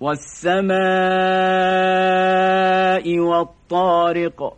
والسماء والطارق